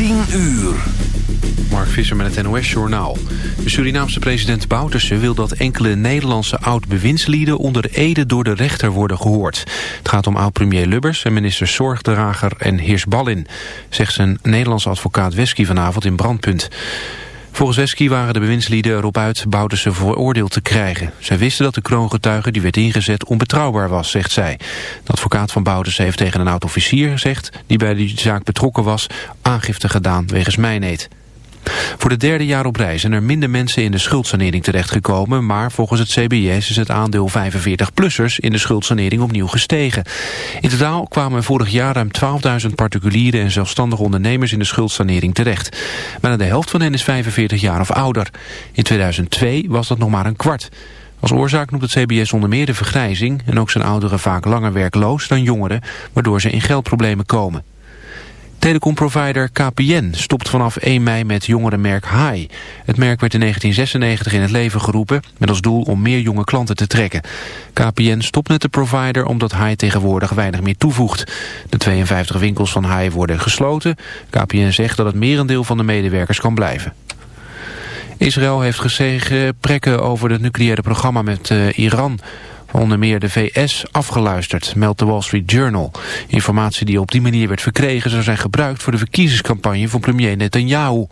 10 uur. Mark Visser met het NOS-journaal. De Surinaamse president Bouterse wil dat enkele Nederlandse oud-bewindslieden onder ede door de rechter worden gehoord. Het gaat om oud-premier Lubbers en minister Zorgdrager en Heers Ballin, zegt zijn Nederlandse advocaat Wesky vanavond in Brandpunt. Volgens Wesky waren de bewindslieden erop uit Bouterse veroordeeld te krijgen. Zij wisten dat de kroongetuige die werd ingezet onbetrouwbaar was, zegt zij. De advocaat van Bouterse heeft tegen een oud-officier gezegd... die bij die zaak betrokken was, aangifte gedaan wegens mijneet. Voor de derde jaar op rij zijn er minder mensen in de schuldsanering terechtgekomen, maar volgens het CBS is het aandeel 45-plussers in de schuldsanering opnieuw gestegen. In totaal kwamen vorig jaar ruim 12.000 particuliere en zelfstandige ondernemers in de schuldsanering terecht. Bijna de helft van hen is 45 jaar of ouder. In 2002 was dat nog maar een kwart. Als oorzaak noemt het CBS onder meer de vergrijzing en ook zijn ouderen vaak langer werkloos dan jongeren, waardoor ze in geldproblemen komen. Telecomprovider KPN stopt vanaf 1 mei met jongerenmerk Hi. Het merk werd in 1996 in het leven geroepen... met als doel om meer jonge klanten te trekken. KPN stopt met de provider omdat Hi tegenwoordig weinig meer toevoegt. De 52 winkels van Hi worden gesloten. KPN zegt dat het merendeel van de medewerkers kan blijven. Israël heeft gezegen prekken over het nucleaire programma met uh, Iran onder meer de VS afgeluisterd, meldt de Wall Street Journal. Informatie die op die manier werd verkregen zou zijn gebruikt voor de verkiezingscampagne van premier Netanyahu.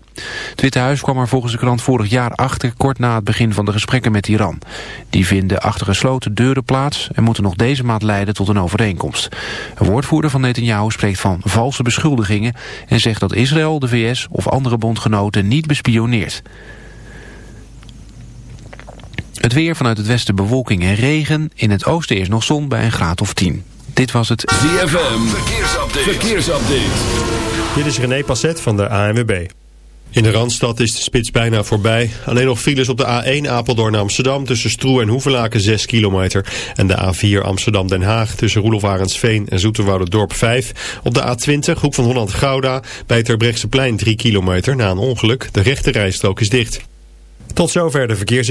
Het Witte Huis kwam er volgens de krant vorig jaar achter, kort na het begin van de gesprekken met Iran. Die vinden achter gesloten deuren plaats en moeten nog deze maand leiden tot een overeenkomst. Een woordvoerder van Netanyahu spreekt van valse beschuldigingen en zegt dat Israël, de VS of andere bondgenoten niet bespioneert. Het weer vanuit het westen bewolking en regen. In het oosten is nog zon bij een graad of 10. Dit was het ZFM. Verkeersupdate. Verkeersupdate. Dit is René Passet van de ANWB. In de Randstad is de spits bijna voorbij. Alleen nog files op de A1 Apeldoorn Amsterdam tussen Stroe en Hoevelaken 6 kilometer. En de A4 Amsterdam Den Haag tussen Roelof Arendsveen en Dorp 5. Op de A20 Hoek van Holland Gouda bij Terbrechtseplein 3 kilometer na een ongeluk. De rechte rijstrook is dicht. Tot zover de verkeers...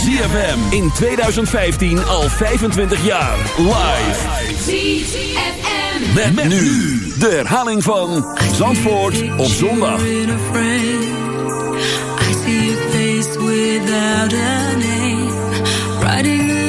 ZFM in 2015 al 25 jaar. Live. ZFM. Met, met nu de herhaling van Zandvoort op zondag. I see a face without a name. Riding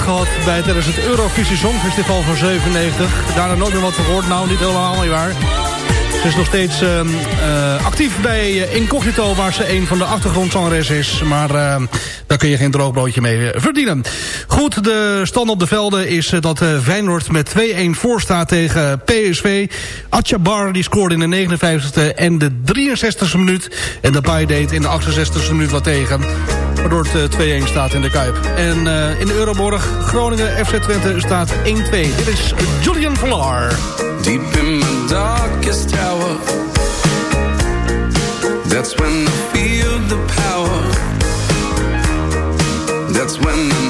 gehad bij tijdens het Eurovisie Songfestival van 97. Daarna nooit meer wat gehoord. Nou, niet helemaal niet waar. Ze is nog steeds uh, uh, actief bij uh, Incognito, waar ze een van de achtergrondzangeres is. Maar ehm, kun je geen droogbroodje mee eh, verdienen. Goed, de stand op de velden is eh, dat Feyenoord met 2-1 voor staat tegen PSV. Atjabar die scoorde in de 59e en de 63e minuut. En de Bay deed in de 68e minuut wat tegen. Waardoor het 2-1 staat in de Kuip. En in de Euroborg, Groningen FC Twente staat 1-2. Dit is Julian Villar. Deep in my darkest tower That's when I feel the power That's when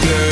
Girl.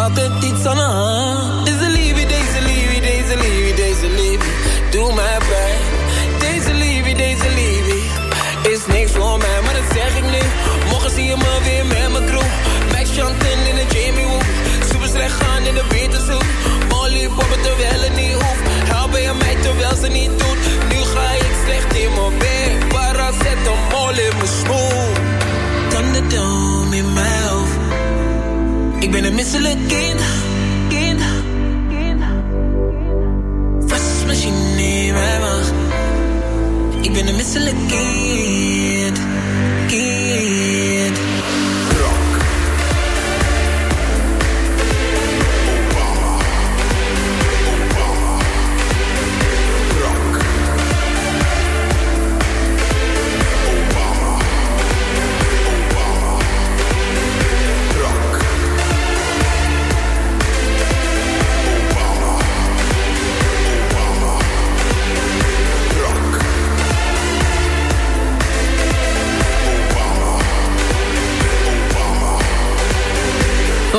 La petite s'en Ik ben een misselijk kind. kind. Misschien niet meer. Ik ben een misselijk kind. kind.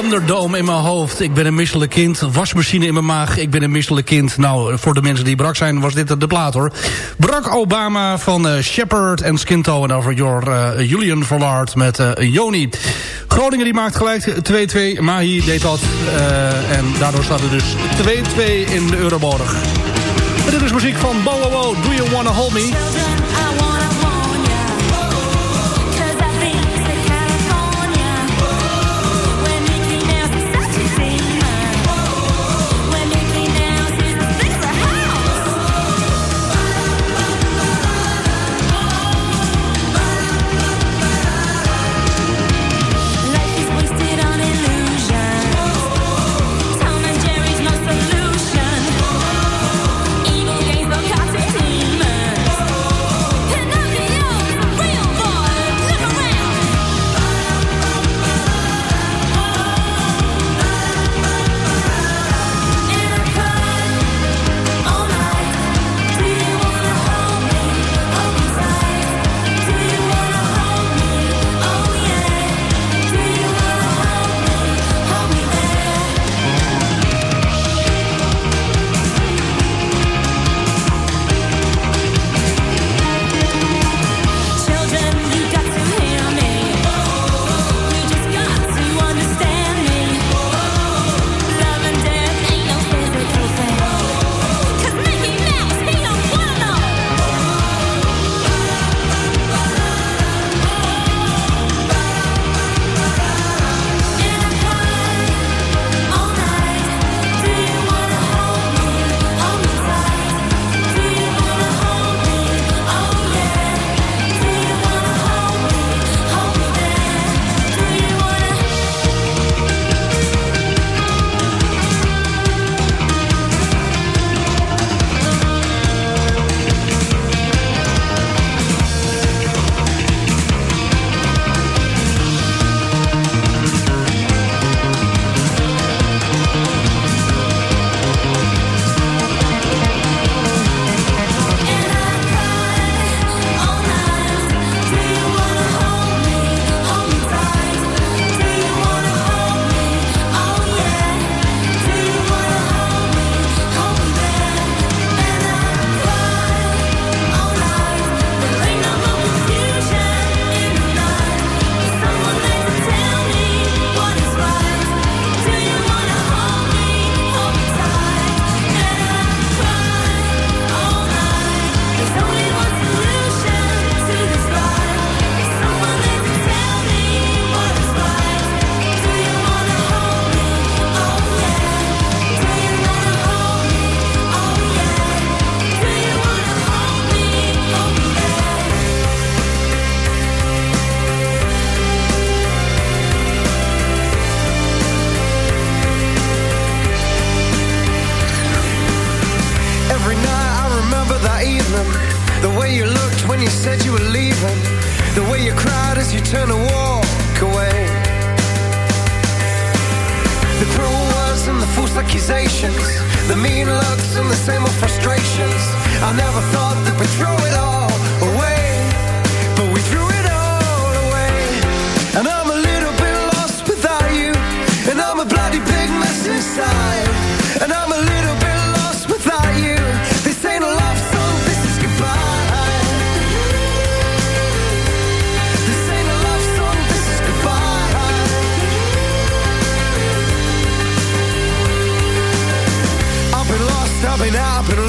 Thunderdome in mijn hoofd. Ik ben een misselijk kind. Wasmachine in mijn maag. Ik ben een misselijk kind. Nou, voor de mensen die brak zijn, was dit de plaat hoor. Brak Obama van eh, Shepard en Skinto. En over your, eh, Julian Verlaard met uh, Joni. Groningen die maakt gelijk 2-2. Mahi deed dat. en daardoor staat er dus 2-2 in de Euroborg. En dit is muziek van Bowo. Do You Wanna Hold Me?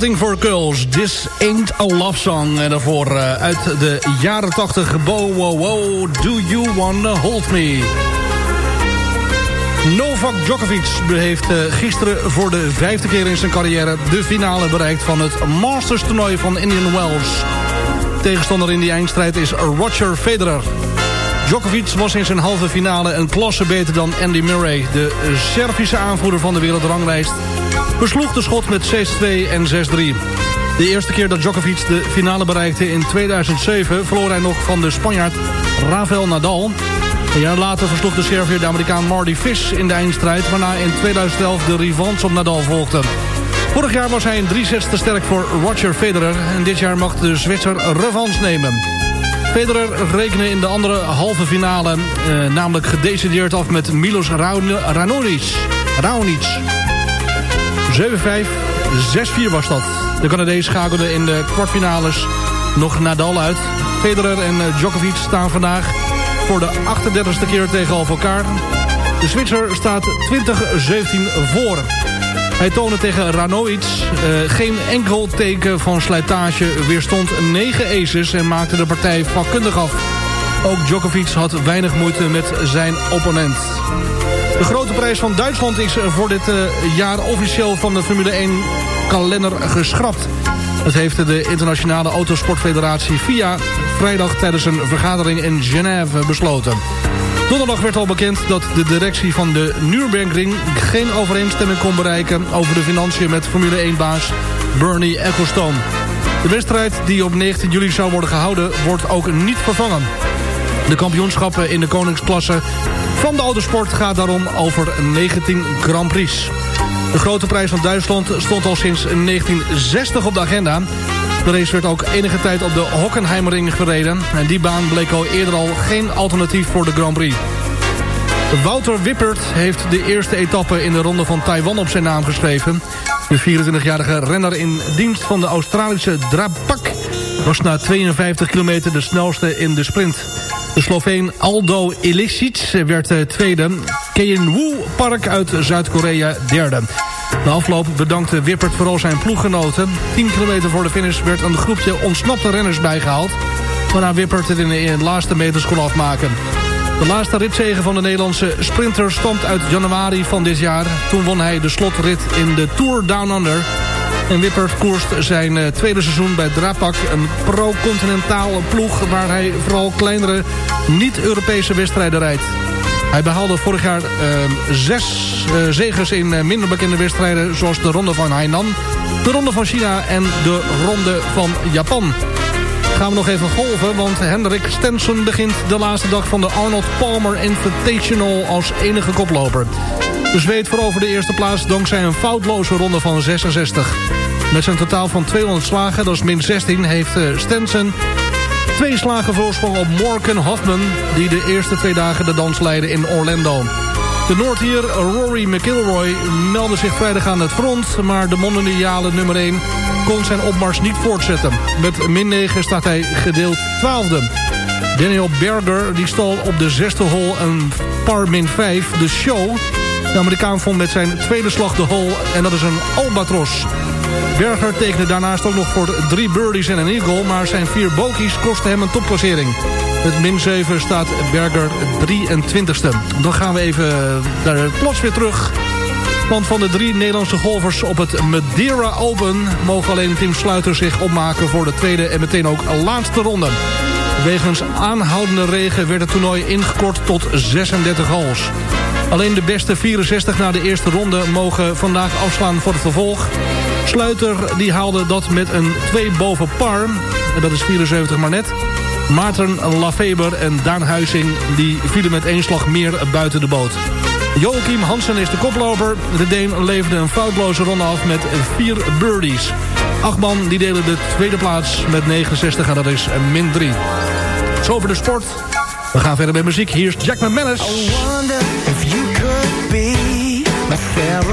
For Girls, This Ain't a Love Song. En daarvoor eh, uit de jaren 80, Bo Wow Wow, Do You Wanna Hold Me. Novak Djokovic heeft eh, gisteren voor de vijfde keer in zijn carrière... de finale bereikt van het Masters toernooi van Indian Wells. Tegenstander in die eindstrijd is Roger Federer. Djokovic was in zijn halve finale een klasse beter dan Andy Murray... de Servische aanvoerder van de wereldranglijst besloeg de schot met 6-2 en 6-3. De eerste keer dat Djokovic de finale bereikte in 2007... verloor hij nog van de Spanjaard Rafael Nadal. Een jaar later versloeg de Serviër de Amerikaan Marty Fish in de eindstrijd... waarna in 2011 de revanche op Nadal volgde. Vorig jaar was hij in drie sets te sterk voor Roger Federer... en dit jaar mag de Zwitser revanche nemen. Federer rekende in de andere halve finale... Eh, namelijk gedecideerd af met Milos Raonic. Raonic. 7-5, 6-4 was dat. De Canadees schakelde in de kwartfinales nog Nadal uit. Federer en eh, Djokovic staan vandaag voor de 38e keer tegenover elkaar. De Zwitser staat 20-17 voor. Hij toonde tegen Ranoic eh, geen enkel teken van slijtage, weerstond 9 aces en maakte de partij vakkundig af. Ook Djokovic had weinig moeite met zijn opponent. De grote prijs van Duitsland is voor dit eh, jaar officieel van de Formule 1 kalender geschrapt. Dat heeft de internationale autosportfederatie FIA vrijdag tijdens een vergadering in Genève besloten. Donderdag werd al bekend dat de directie van de Nürburgring geen overeenstemming kon bereiken over de financiën met Formule 1-baas Bernie Ecclestone. De wedstrijd die op 19 juli zou worden gehouden wordt ook niet vervangen. De kampioenschappen in de koningsklasse van de autosport gaat daarom over 19 Grand Prix. De grote prijs van Duitsland stond al sinds 1960 op de agenda. De race werd ook enige tijd op de Hockenheimring gereden. En die baan bleek al eerder al geen alternatief voor de Grand Prix. Wouter Wippert heeft de eerste etappe in de ronde van Taiwan op zijn naam geschreven. De 24-jarige renner in dienst van de Australische Drapak... was na 52 kilometer de snelste in de sprint. De Sloveen Aldo Ilicic werd eh, tweede. Kein Park uit Zuid-Korea derde. Na afloop bedankte Wippert vooral zijn ploeggenoten. 10 kilometer voor de finish werd een groepje ontsnapte renners bijgehaald... waarna Wippert het in de laatste meters kon afmaken. De laatste ritzegen van de Nederlandse sprinter stamt uit januari van dit jaar. Toen won hij de slotrit in de Tour Down Under. En Wippert koerst zijn eh, tweede seizoen bij Drapak, een pro-continentaal ploeg... waar hij vooral kleinere niet-Europese wedstrijden rijdt. Hij behaalde vorig jaar uh, zes uh, zegers in minder bekende wedstrijden... zoals de Ronde van Hainan, de Ronde van China en de Ronde van Japan gaan we nog even golven, want Hendrik Stenson begint de laatste dag van de Arnold Palmer Invitational als enige koploper. De zweet veroverde de eerste plaats dankzij een foutloze ronde van 66. Met zijn totaal van 200 slagen, dat is min 16, heeft uh, Stenson twee slagen voorsprong op Morgan Hoffman... die de eerste twee dagen de dans leidde in Orlando. De Noordier Rory McIlroy meldde zich vrijdag aan het front... maar de mondiale nummer 1 kon zijn opmars niet voortzetten. Met min 9 staat hij gedeeld 12e. Daniel Berger die stal op de zesde hole een par min 5 de show. De Amerikaan vond met zijn tweede slag de hole en dat is een albatros. Berger tekende daarnaast ook nog voor drie birdies en een eagle... maar zijn vier bogies kosten hem een topklassering. Met min 7 staat Berger 23ste. Dan gaan we even naar plots weer terug. Want van de drie Nederlandse golfers op het Madeira Open... mogen alleen Tim Sluiter zich opmaken voor de tweede en meteen ook laatste ronde. Wegens aanhoudende regen werd het toernooi ingekort tot 36 holes. Alleen de beste 64 na de eerste ronde mogen vandaag afslaan voor het vervolg. Sluiter die haalde dat met een 2 boven par. En dat is 74 maar net. Maarten Lafeber en Daan Huizing die vielen met één slag meer buiten de boot. Joachim Hansen is de koploper. De Deen leverde een foutloze ronde af met vier birdies. Achtman die delen de tweede plaats met 69 en dat is min 3. Zo over de sport. We gaan verder met muziek. Hier is Jack McManus. My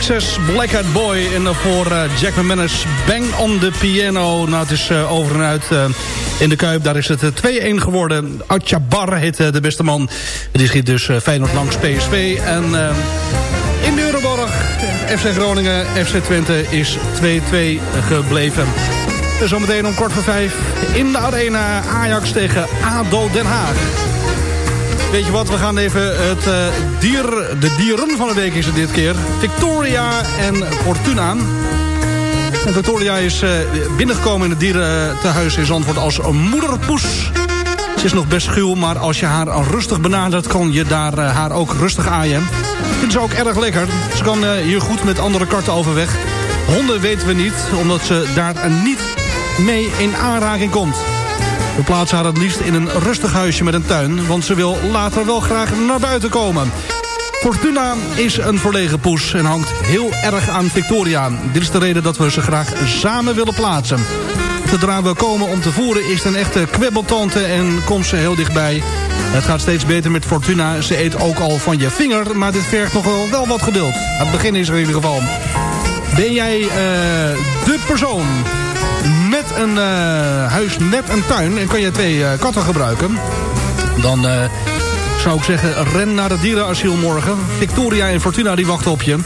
Texas Black Eyed Boy. En daarvoor uh, Jack McManus Bang on the Piano. Nou, het is uh, over en uit uh, in de Kuip. Daar is het 2-1 geworden. Atjabar heet de beste man. Die schiet dus Feyenoord langs PSV. En in Euroborg, FC Groningen, FC Twente is 2-2 gebleven. Zometeen om kwart voor vijf in de arena Ajax tegen ADO Den Haag. Weet je wat, we gaan even het uh, dier, de dieren van de week is het dit keer. Victoria en Fortuna. En Victoria is uh, binnengekomen in het dierentehuis in Zandvoort als moederpoes. Ze is nog best schuw, maar als je haar rustig benadert... kan je daar uh, haar ook rustig aaien. Vindt ze ook erg lekker. Ze kan hier goed met andere karten overweg. Honden weten we niet, omdat ze daar niet mee in aanraking komt. We plaatsen haar het liefst in een rustig huisje met een tuin... want ze wil later wel graag naar buiten komen. Fortuna is een verlegen poes en hangt heel erg aan Victoria. Dit is de reden dat we ze graag samen willen plaatsen. Zodra we komen om te voeren is het een echte kwebbeltante en komt ze heel dichtbij. Het gaat steeds beter met Fortuna. Ze eet ook al van je vinger, maar dit vergt nog wel, wel wat geduld. Het begin is er in ieder geval. Ben jij uh, de persoon met een uh, huis, met een tuin... en kan je twee uh, katten gebruiken... dan uh, zou ik zeggen, ren naar het dierenasiel morgen. Victoria en Fortuna die wachten op je.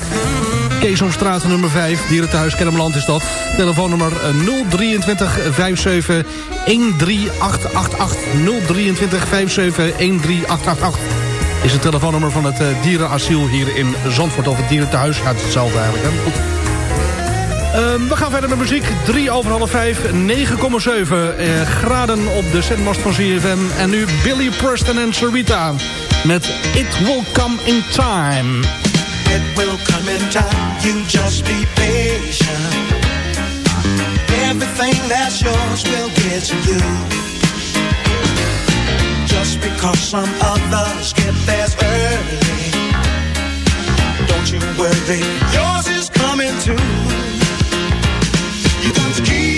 Keesomstraat nummer 5, dierentehuis Kennemerland is dat. Telefoonnummer 023 57 13888. 023 57 13888 is het telefoonnummer van het dierenasiel hier in Zandvoort. Of het dierentehuis, ja, het is hetzelfde eigenlijk. Um, we gaan verder met muziek. 3 over half 5, 9,7 uh, graden op de zendmast van CFM. En nu Billy Preston en Sarita met It Will Come in Time. It will come in time, you just be patient. Everything that's yours will get to you. Just because some others get theirs early. Don't you worry, yours is coming too. Sometimes keep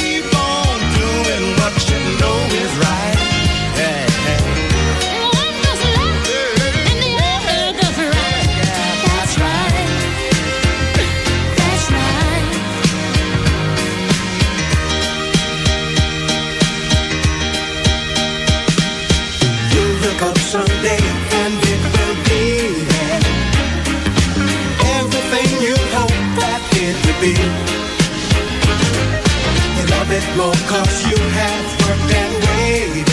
cause you have worked and waited.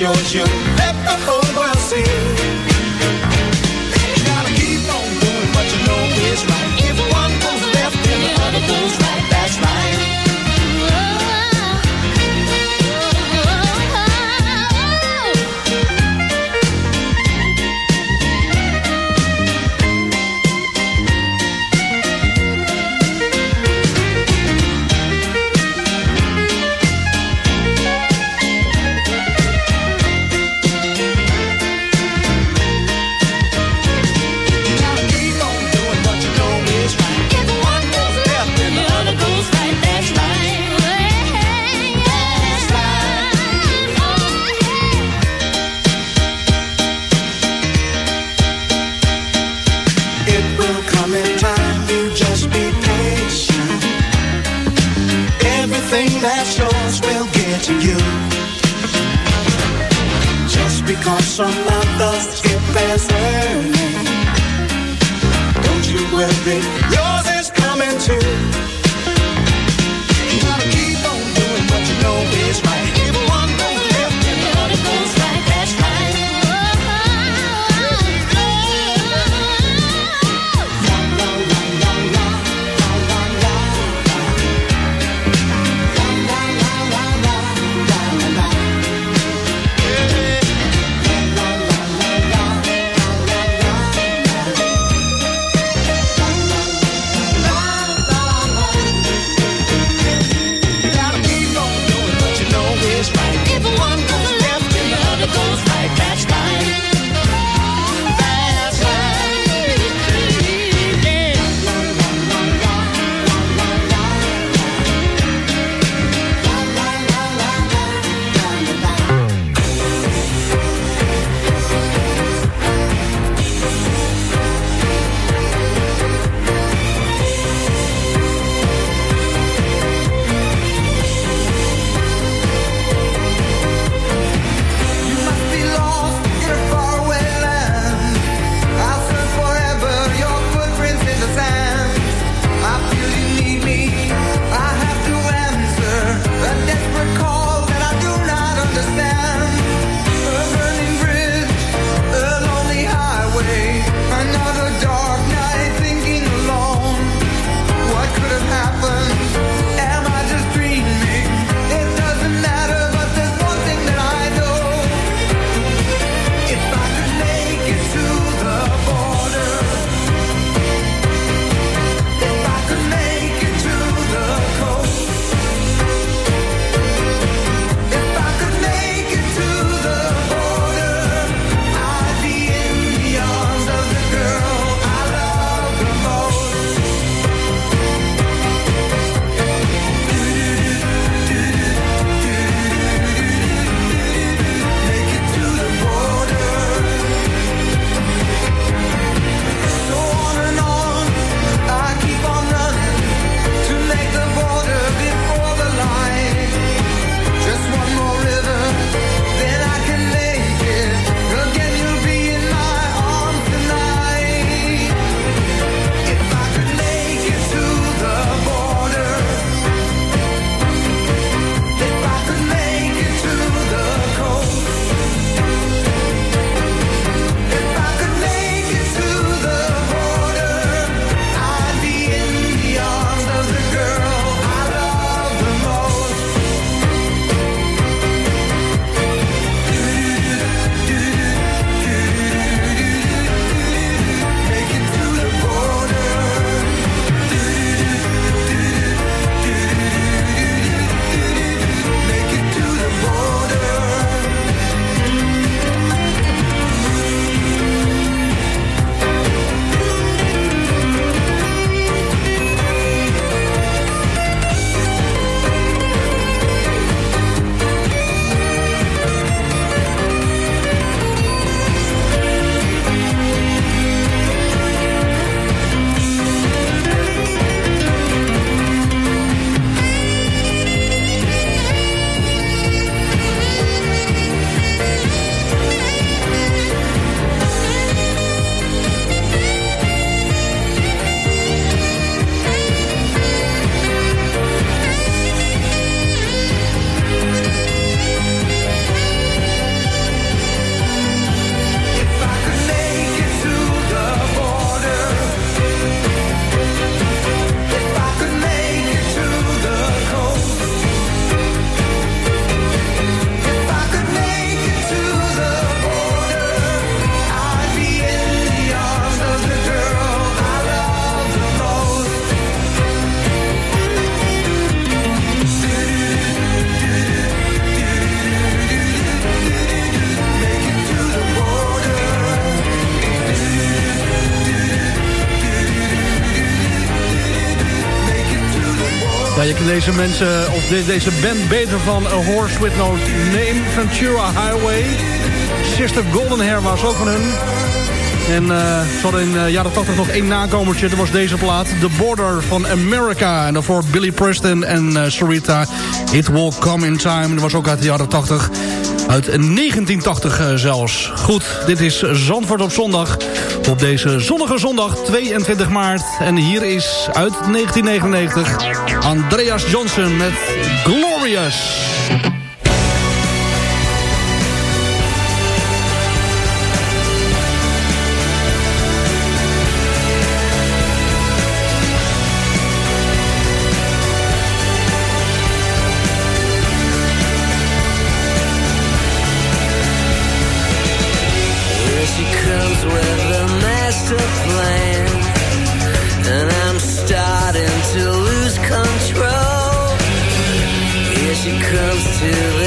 Yours, you let the whole world see. Nothing that's yours will get to you. Just because some others get better, don't you worry, yours is coming too. Deze mensen, of de- deze band beter van A Horse With No Name, Ventura Highway. Sister Golden Hair was ook van hun. En eh, ze in de jaren 80 nog één nakomertje. Dat was deze plaat. The Border van America. En daarvoor Billy Preston en eh, Sarita. It Will Come In Time. Dat was ook uit de jaren 80. Uit 1980 eh, zelfs. Goed, dit is Zandvoort op zondag. Op deze zonnige zondag 22 maart. En hier is uit 1999 Andreas Johnson met Glorious. Comes with and I'm starting to lose control. Here she comes to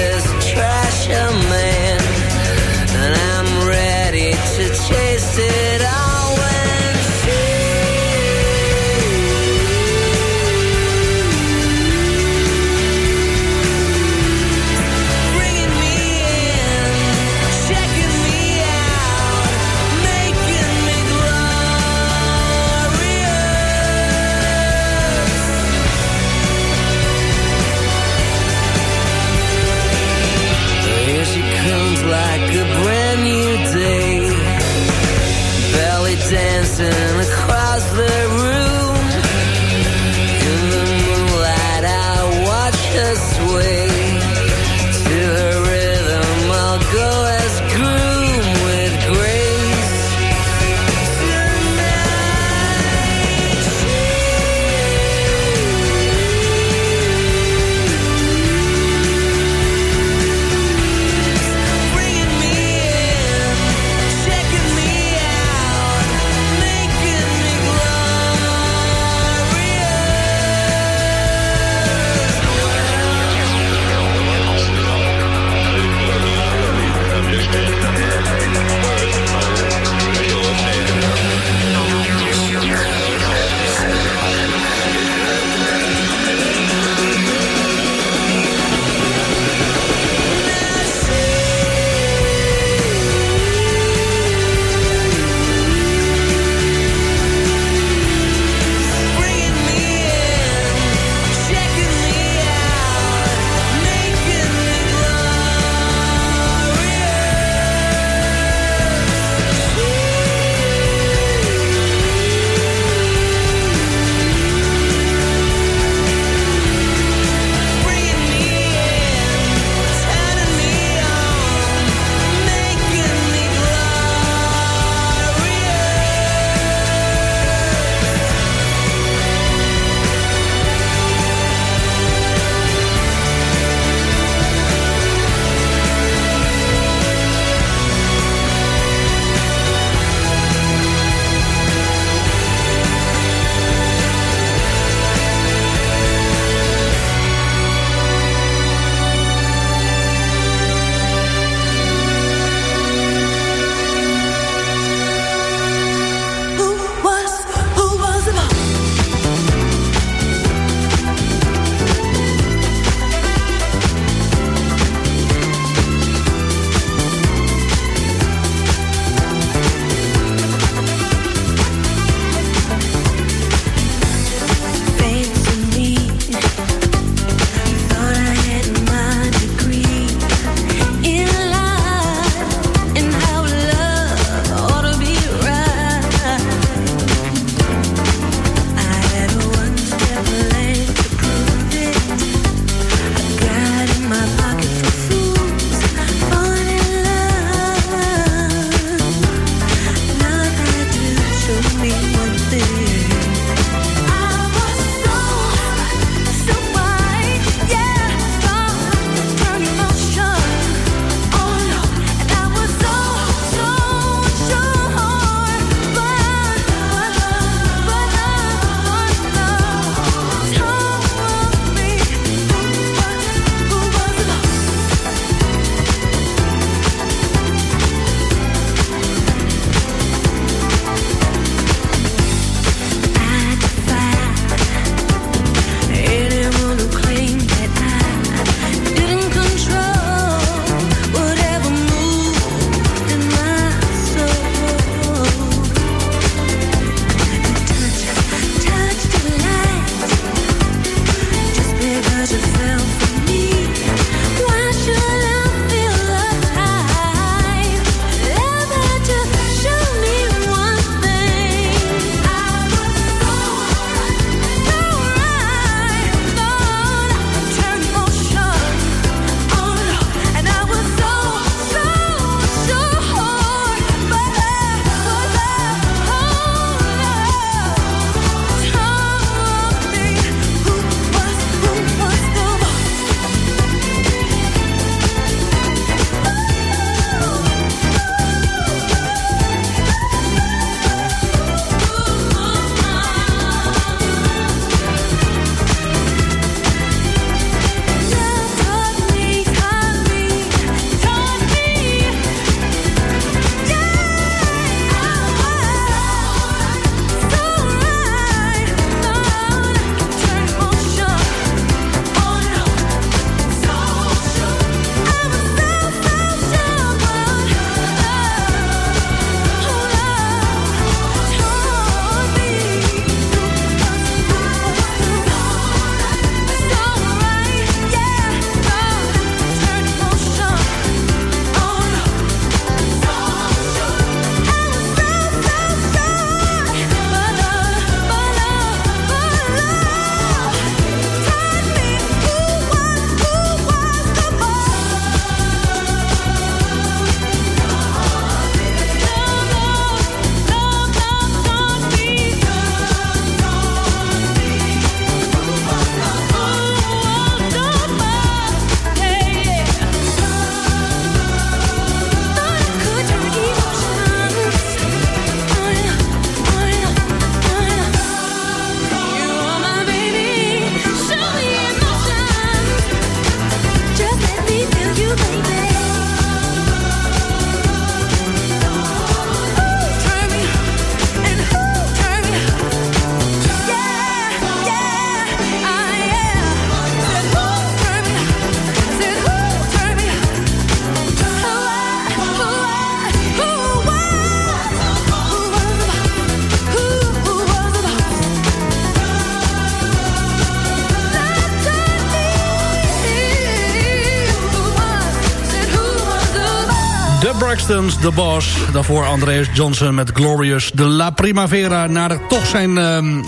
De The Boss. Daarvoor Andreas Johnson met Glorious de La Primavera. Naar toch zijn, ehm,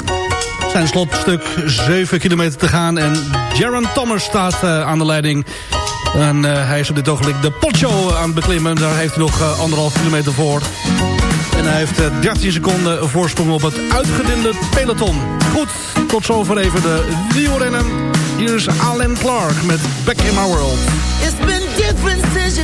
zijn slotstuk 7 kilometer te gaan. En Jaron Thomas staat eh, aan de leiding. En eh, hij is op dit ogenblik de Pocho eh, aan het beklimmen. Daar heeft hij nog uh, anderhalf kilometer voor. En hij heeft 13 seconden voorsprong op het uitgedinde peloton. Goed, tot zover even de wielrennen. is Alan Clark met Back in My World. It's been different since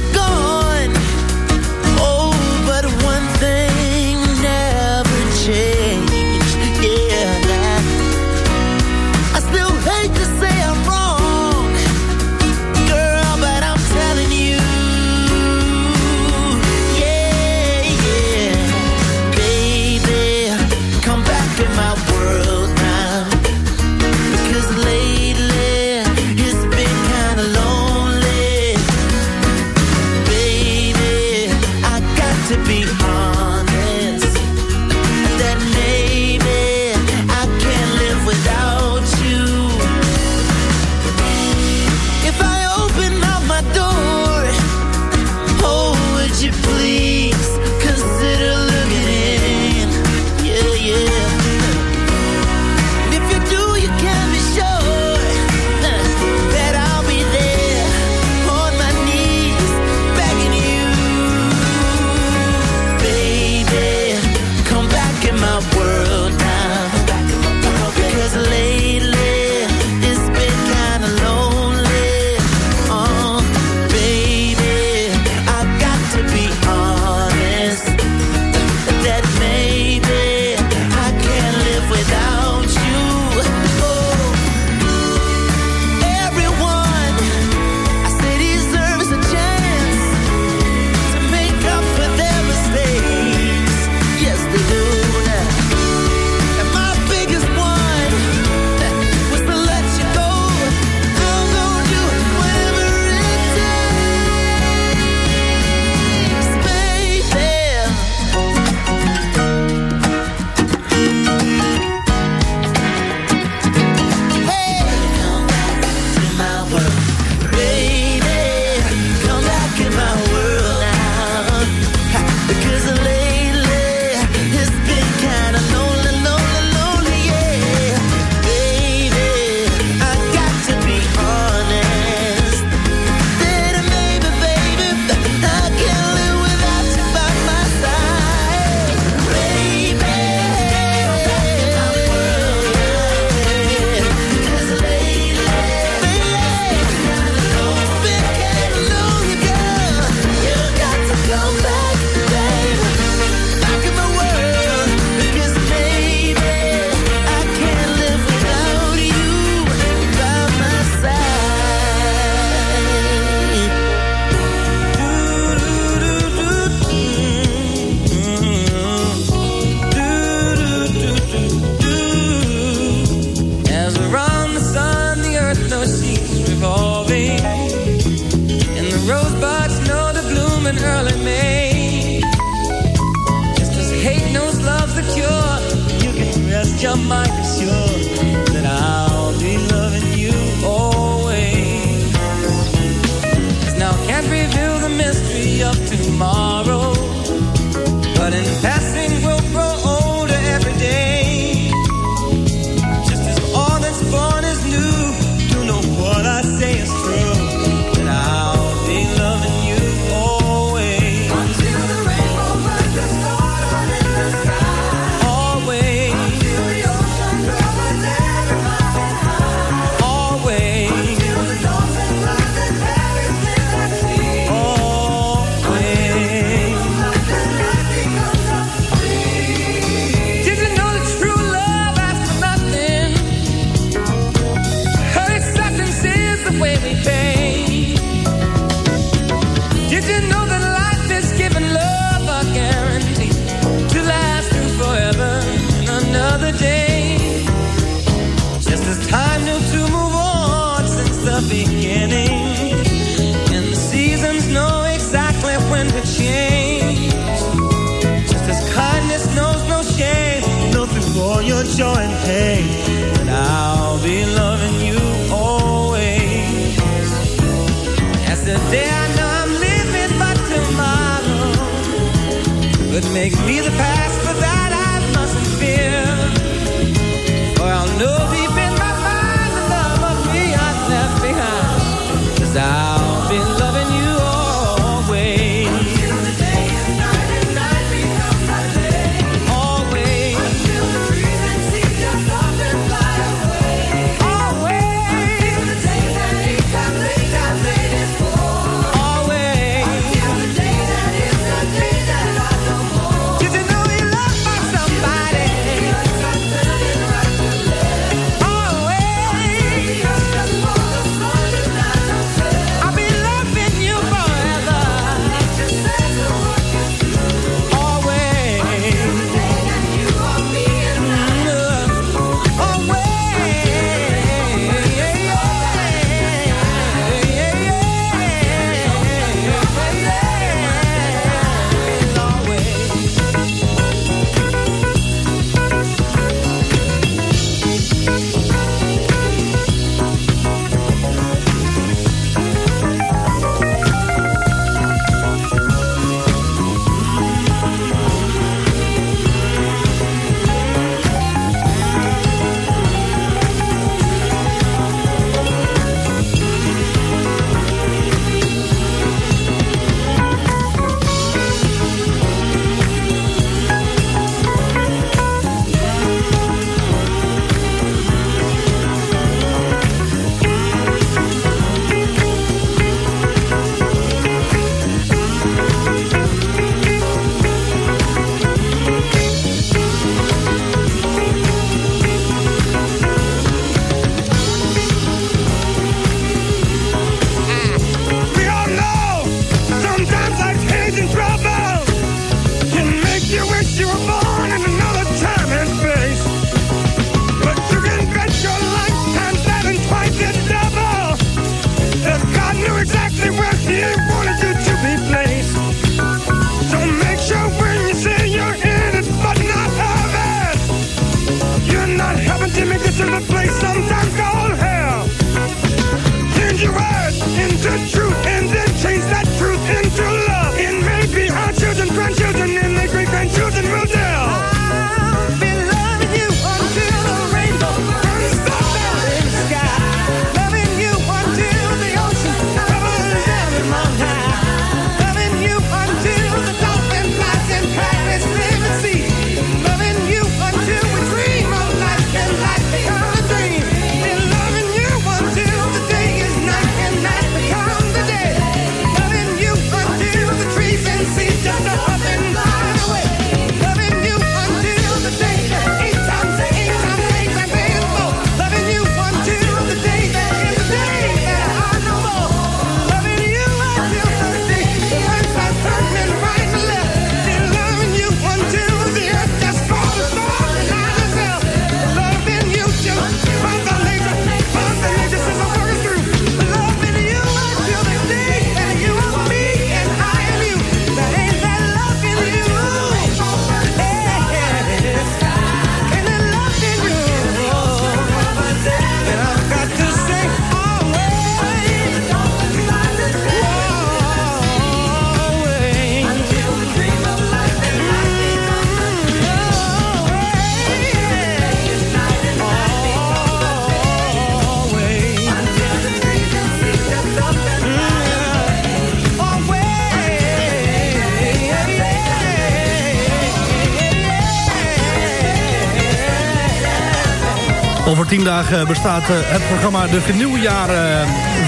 vandaag eh, bestaat eh, het programma De Genieuwjaren eh,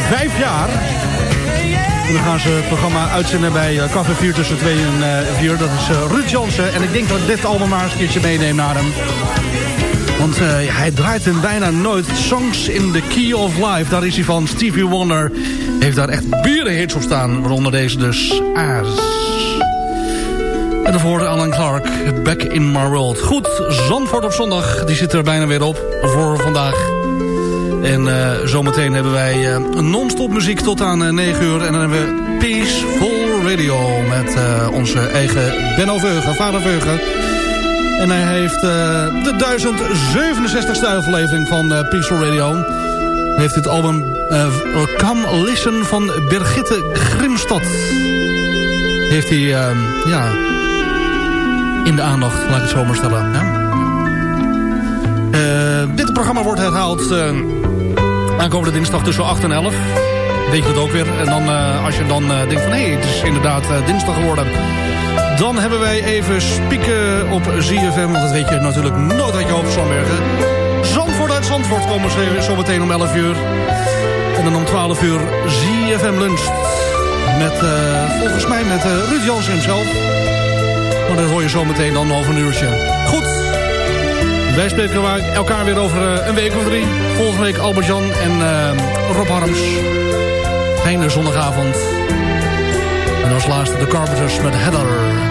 vijf jaar. En dan gaan ze het programma uitzenden bij Café 4 tussen 2 en 4. Dat is Ruud Jansen. En ik denk dat ik dit allemaal maar eens een keertje meeneem naar hem. Want hij draait hem bijna nooit. Songs in the Key of Life, daar is hij van. Stevie Wonder heeft daar echt burenhits op staan. Waaronder deze dus. aars. En daarvoor Alan Clark, Back in My World. Goed, Zandvoort op zondag, die zit er bijna weer op voor vandaag. En eh, zometeen hebben wij eh, non-stop muziek tot aan eh, 9 uur. En dan hebben we Peaceful Radio met onze eigen Benno Veugen, vader Veugen. En hij heeft de 1067ste aflevering van Peaceful Radio. Heeft dit album Come Listen van Birgitte Grimstad. Heeft hij, ja, in de aandacht, laat ik het zo maar stellen. Eh, dit programma wordt herhaald uh, aankomende dinsdag tussen 8 en 11. Weet je dat ook weer. En dan, uh, als je dan denkt van hé, hey, het is inderdaad dinsdag geworden. Dan hebben wij even spieken op ZFM. Want dat weet je natuurlijk nooit uit je hoofd zal merken. Zandvoort uit Zandvoort komen ze zo meteen om 11 uur. En dan om 12 uur ZFM lunch. Met, volgens mij met Ruud Jans hemzelf. Maar dat hoor je zo meteen dan over een uurtje. Goed. Wij spreken elkaar weer over een week of drie. Volgende week Albert-Jan en uh, Rob Harms. Fijne zondagavond. En als laatste de Carpenters met Heather.